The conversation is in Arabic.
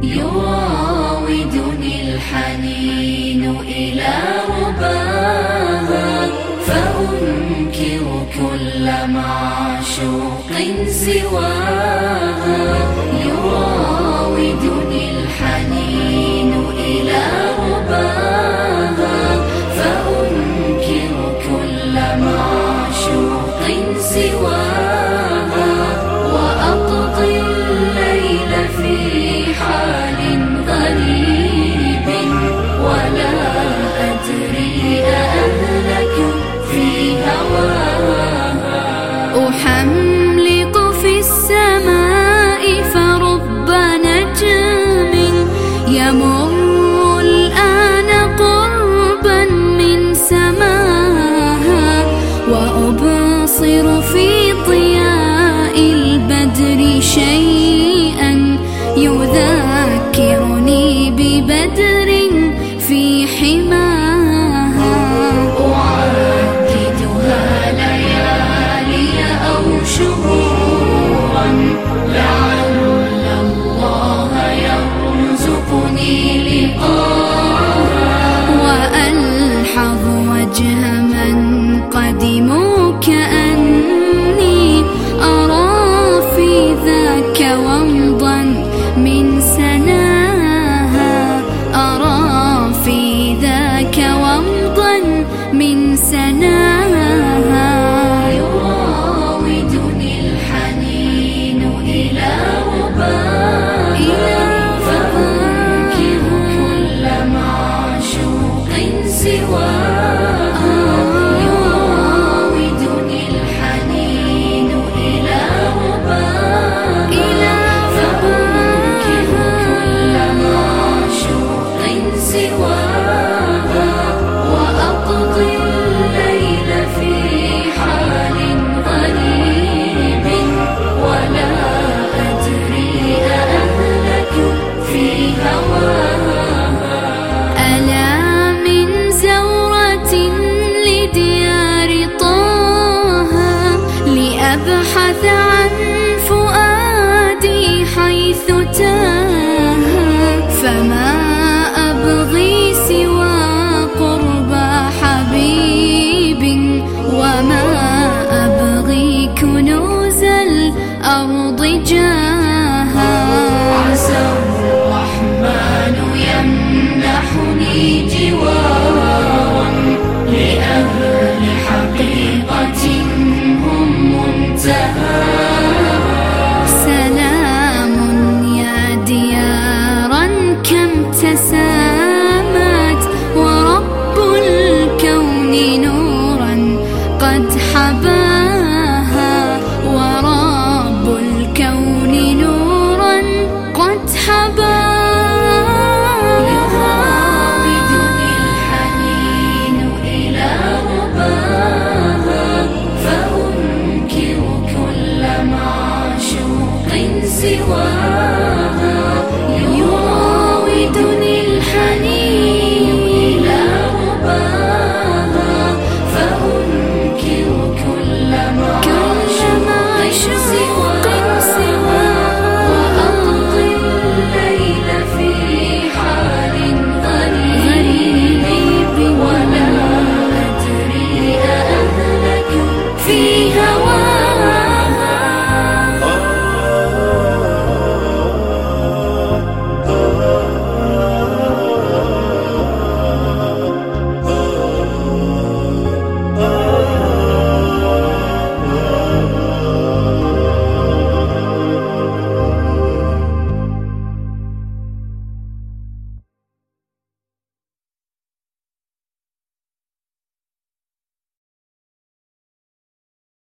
You are يراودني الحنين إلى رباها فأنكر كل معشوق سواها. يراودني الحنين إلى رباها y amor. أعلم كأني أرى في ذاك ومضا من سناها. أرى في ذاك ومضا من سناها. يراودني الحنين إلى وباء فأنكر كل معشوق سواه Luigi was. should.